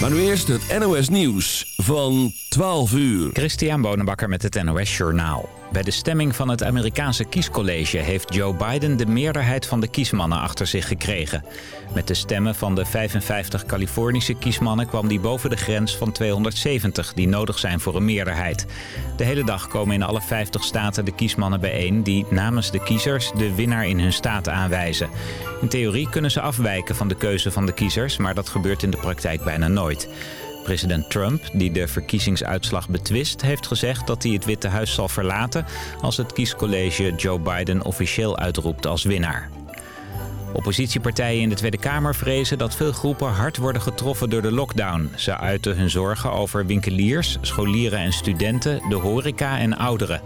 Maar nu eerst het NOS Nieuws van 12 uur. Christian Bonenbakker met het NOS Journaal. Bij de stemming van het Amerikaanse kiescollege heeft Joe Biden de meerderheid van de kiesmannen achter zich gekregen. Met de stemmen van de 55 Californische kiesmannen kwam die boven de grens van 270 die nodig zijn voor een meerderheid. De hele dag komen in alle 50 staten de kiesmannen bijeen die namens de kiezers de winnaar in hun staat aanwijzen. In theorie kunnen ze afwijken van de keuze van de kiezers, maar dat gebeurt in de praktijk bijna nooit. President Trump, die de verkiezingsuitslag betwist, heeft gezegd dat hij het Witte Huis zal verlaten als het kiescollege Joe Biden officieel uitroept als winnaar. Oppositiepartijen in de Tweede Kamer vrezen dat veel groepen hard worden getroffen door de lockdown. Ze uiten hun zorgen over winkeliers, scholieren en studenten, de horeca en ouderen.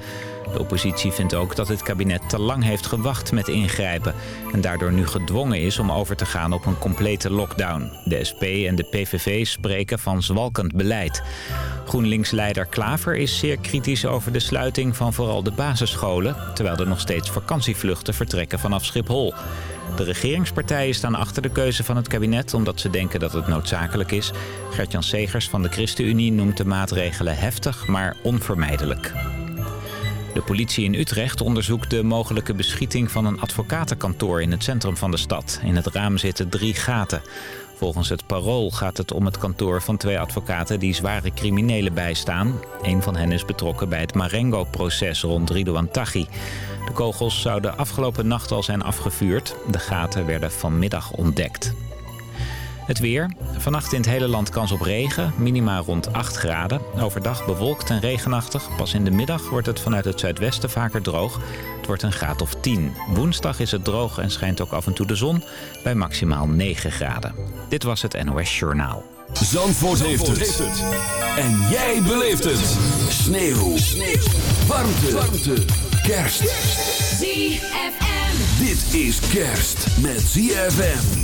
De oppositie vindt ook dat het kabinet te lang heeft gewacht met ingrijpen... en daardoor nu gedwongen is om over te gaan op een complete lockdown. De SP en de PVV spreken van zwalkend beleid. GroenLinks-leider Klaver is zeer kritisch over de sluiting van vooral de basisscholen... terwijl er nog steeds vakantievluchten vertrekken vanaf Schiphol. De regeringspartijen staan achter de keuze van het kabinet... omdat ze denken dat het noodzakelijk is. Gertjan Segers van de ChristenUnie noemt de maatregelen heftig, maar onvermijdelijk. De politie in Utrecht onderzoekt de mogelijke beschieting van een advocatenkantoor in het centrum van de stad. In het raam zitten drie gaten. Volgens het parool gaat het om het kantoor van twee advocaten die zware criminelen bijstaan. Een van hen is betrokken bij het Marengo-proces rond Ridouan Taghi. De kogels zouden afgelopen nacht al zijn afgevuurd. De gaten werden vanmiddag ontdekt. Het weer. Vannacht in het hele land kans op regen. Minima rond 8 graden. Overdag bewolkt en regenachtig. Pas in de middag wordt het vanuit het zuidwesten vaker droog. Het wordt een graad of 10. Woensdag is het droog en schijnt ook af en toe de zon. Bij maximaal 9 graden. Dit was het NOS Journaal. Zandvoort, heeft, het. En jij beleeft het. Sneeuw. Sneeuw. Warmte. Warmte. Kerst. ZFM. Dit is kerst met ZFM.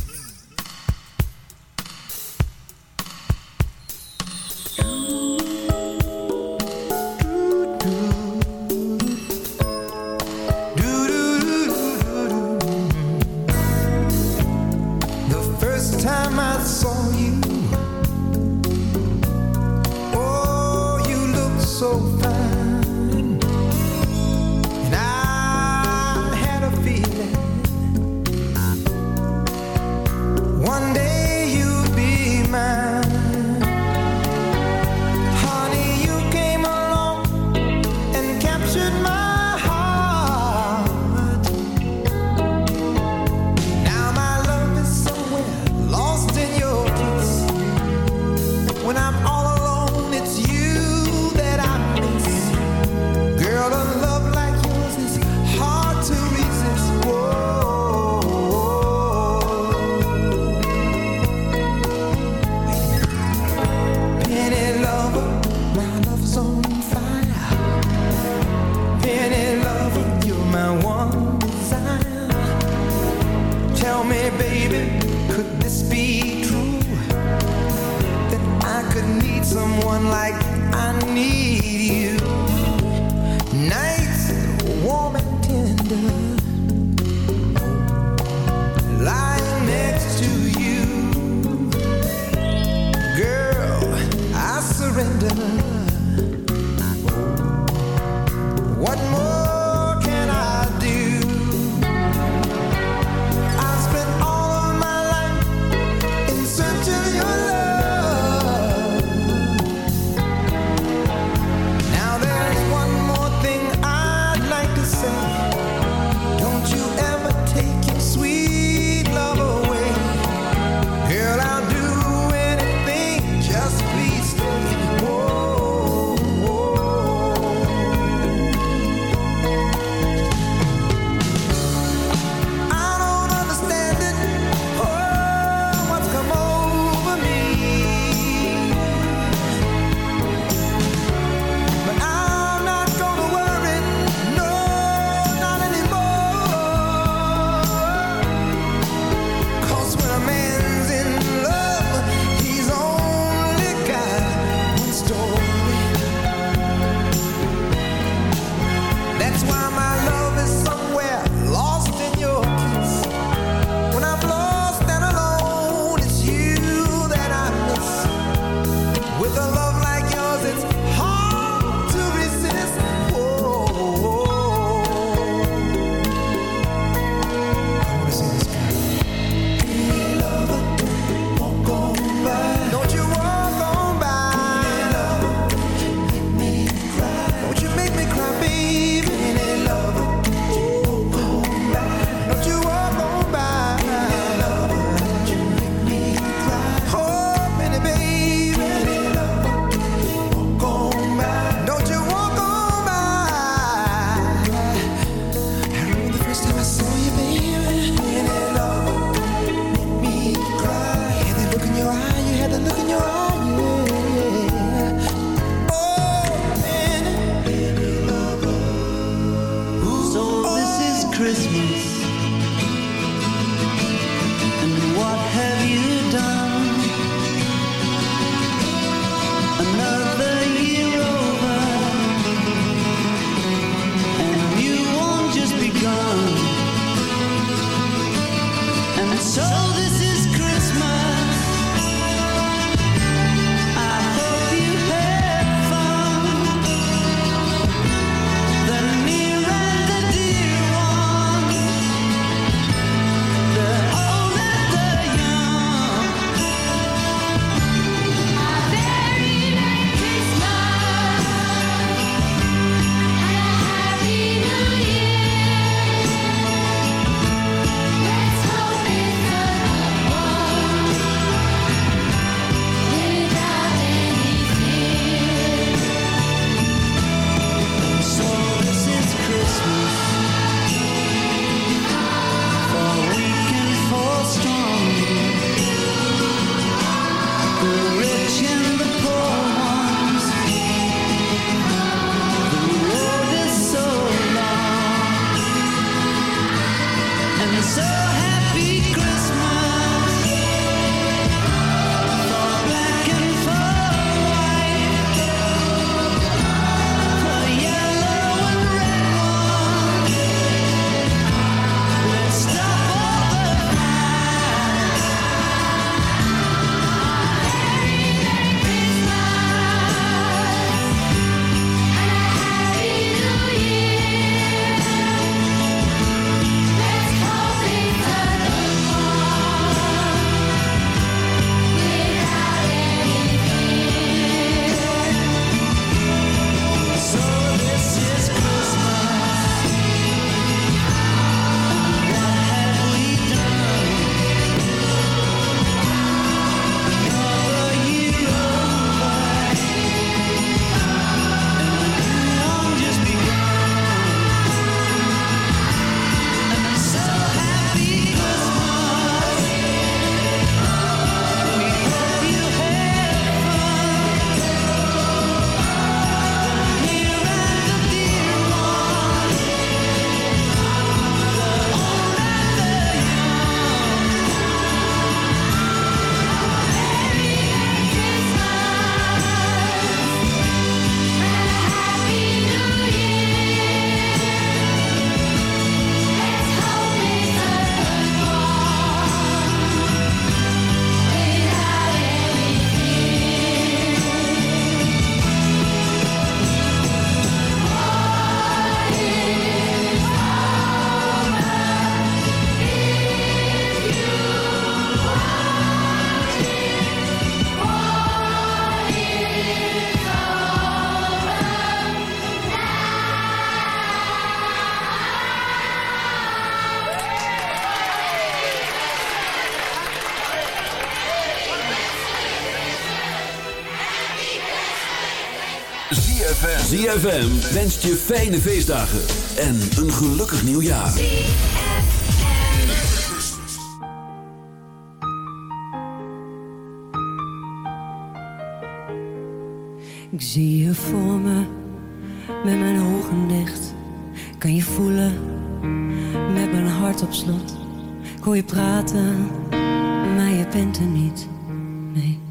ZFM wenst je fijne feestdagen en een gelukkig nieuwjaar. Ik zie je voor me, met mijn ogen dicht. Kan je voelen, met mijn hart op slot. Ik hoor je praten, maar je bent er niet, nee.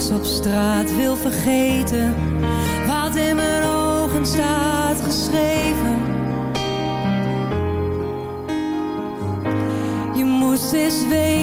s'nachts op straat wil vergeten. Wat in mijn ogen staat geschreven. Je moest eens weten.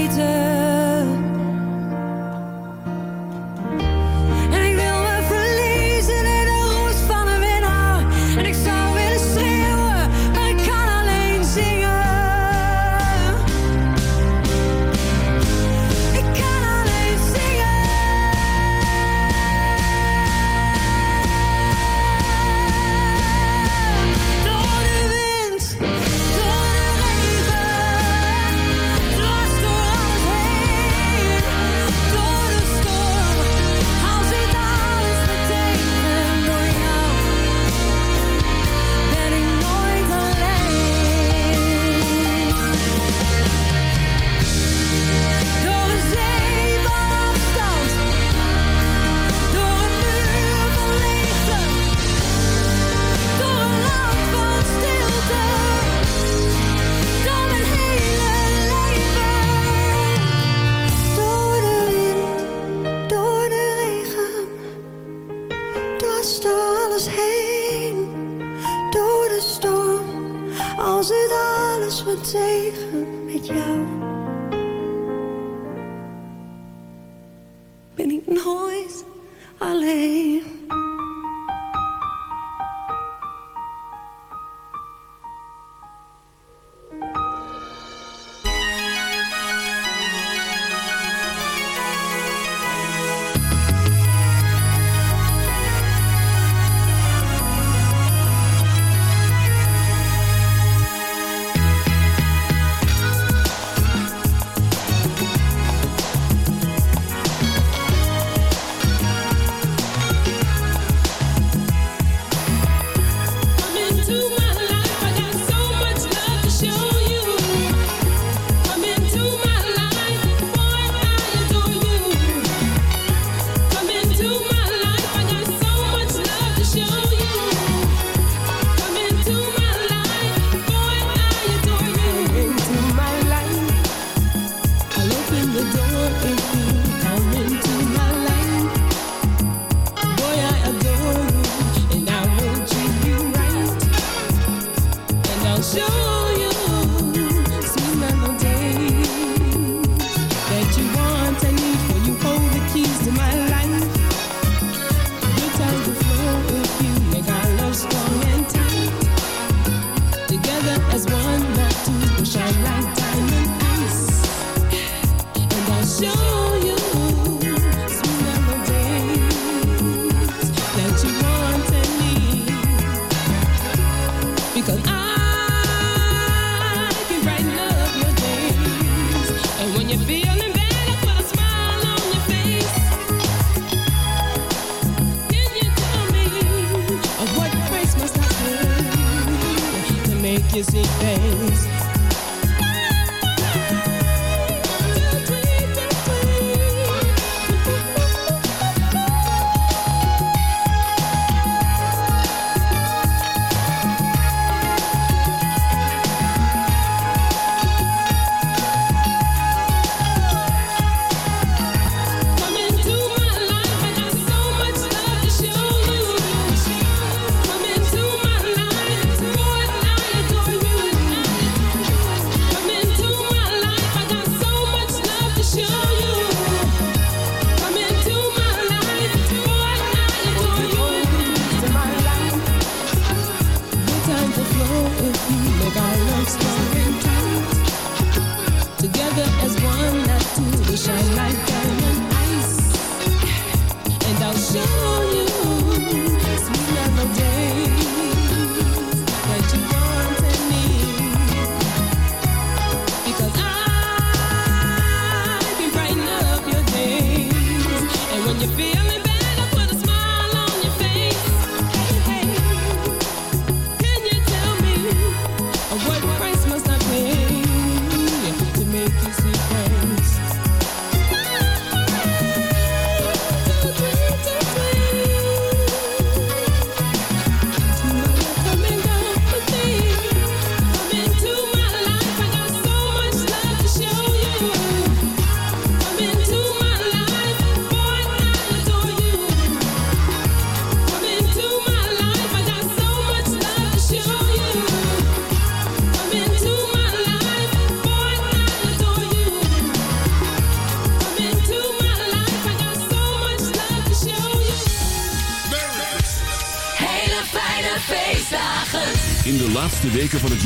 you feel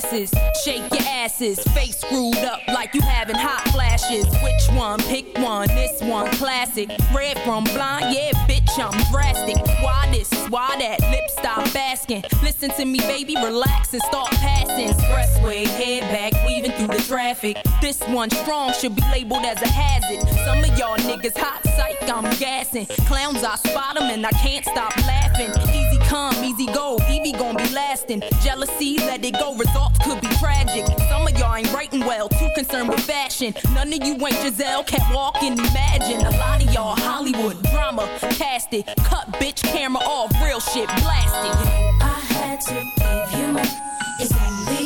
Glasses, shake your asses, face screwed up like you having hot flashes. Which one? Pick one. This one classic. Red from blind, yeah, bitch, I'm drastic. Why this? Why that? Lip stop asking. Listen to me, baby, relax and start passing. Expressway, head back, weaving through the traffic. This one strong should be labeled as a hazard. Some of y'all niggas hot psych, I'm gassing. Clowns, I spot 'em and I can't stop laughing. Easy come, easy go, Evie gon' be lasting. Jealousy, let it go, results could be tragic. Some of y'all ain't writing well, too concerned with fashion. None of you ain't Giselle, can't walk and imagine. A lot of y'all Hollywood drama, cast it. Cut bitch camera off, real shit blasted. I had to give you more. It's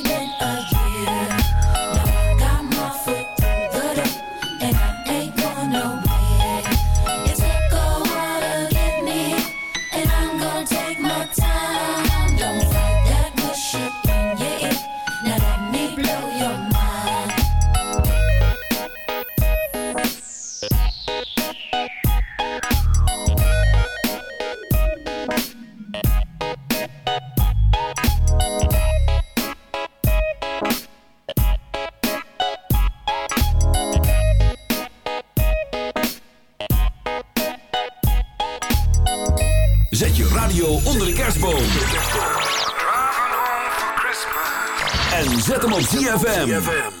En zet hem op ZFM.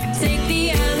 Take the elixir,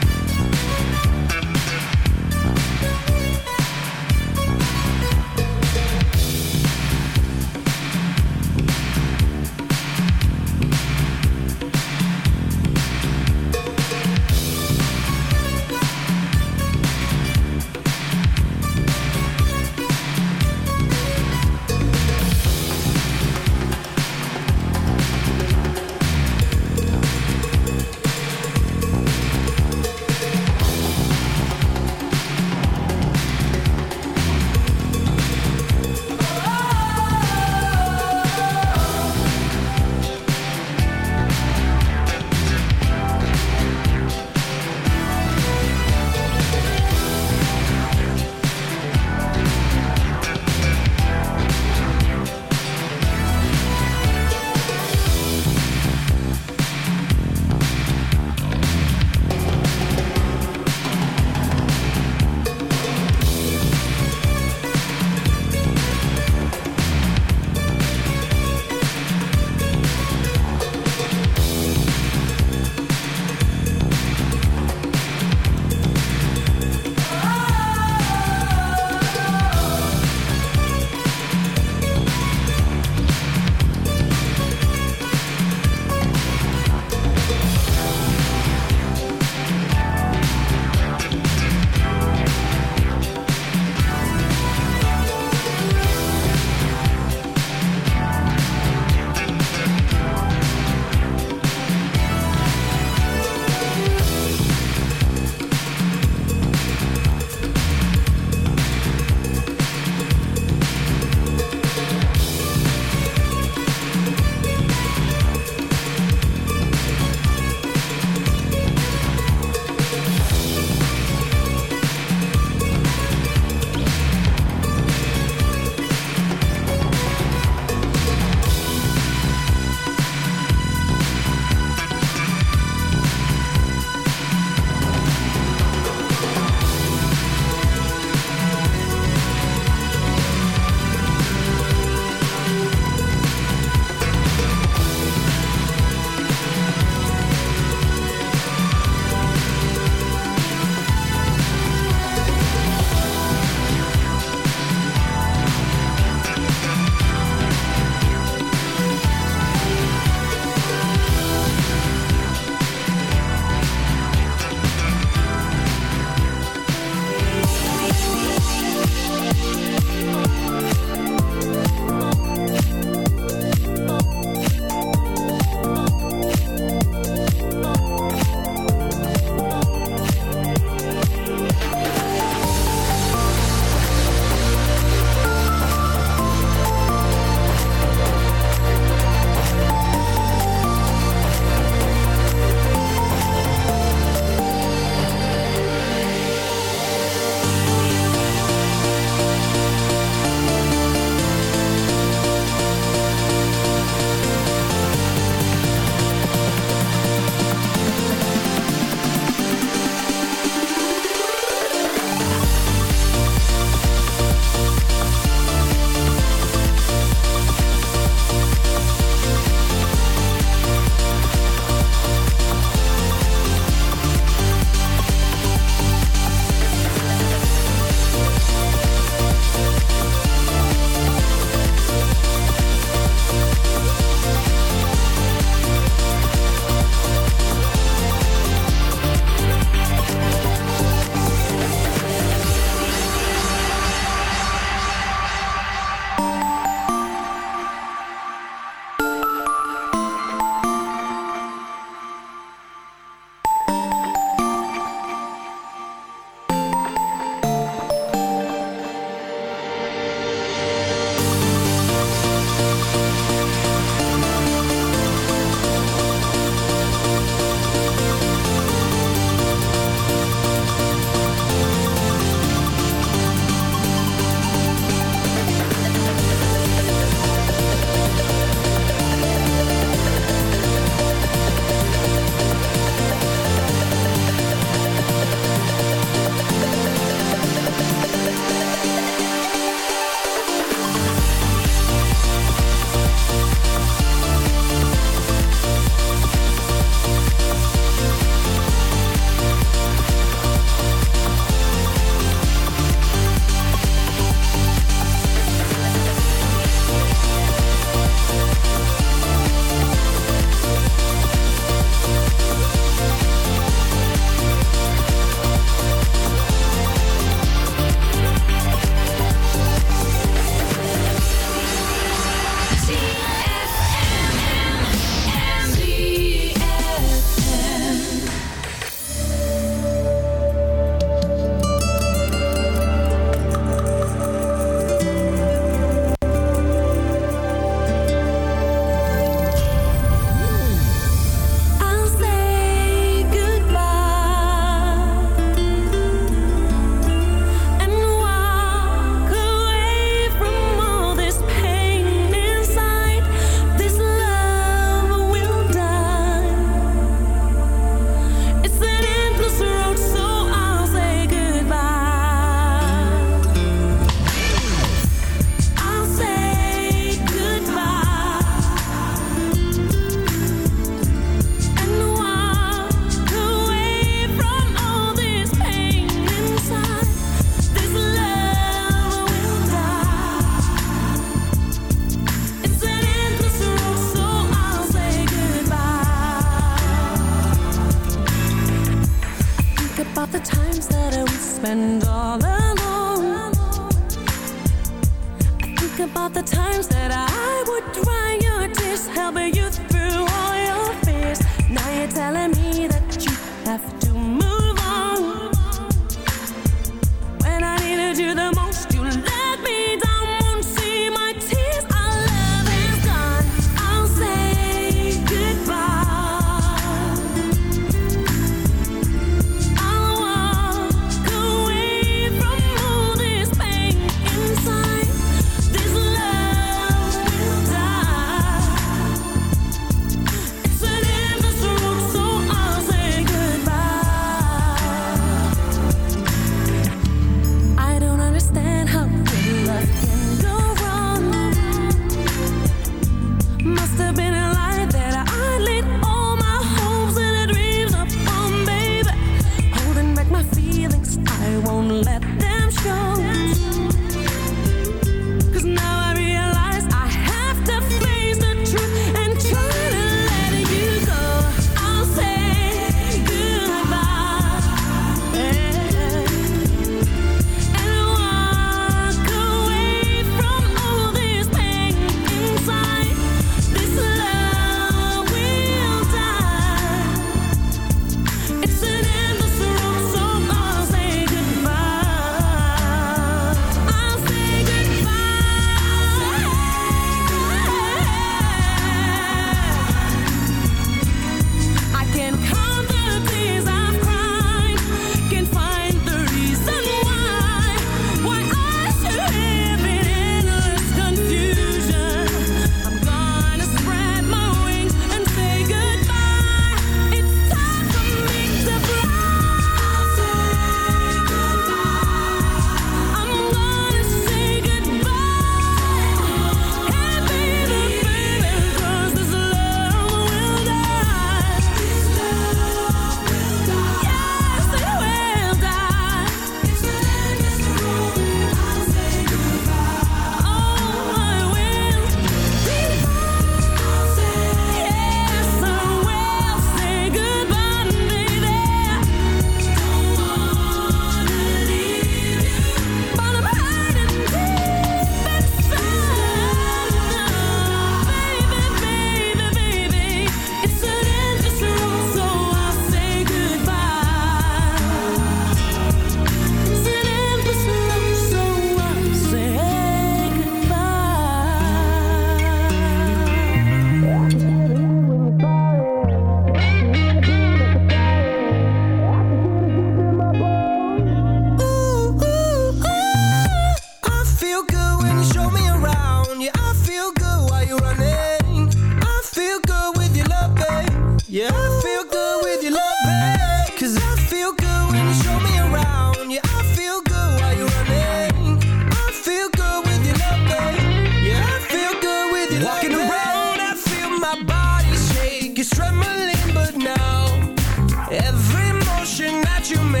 You make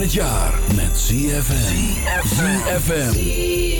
het jaar met ZFM. ZFM.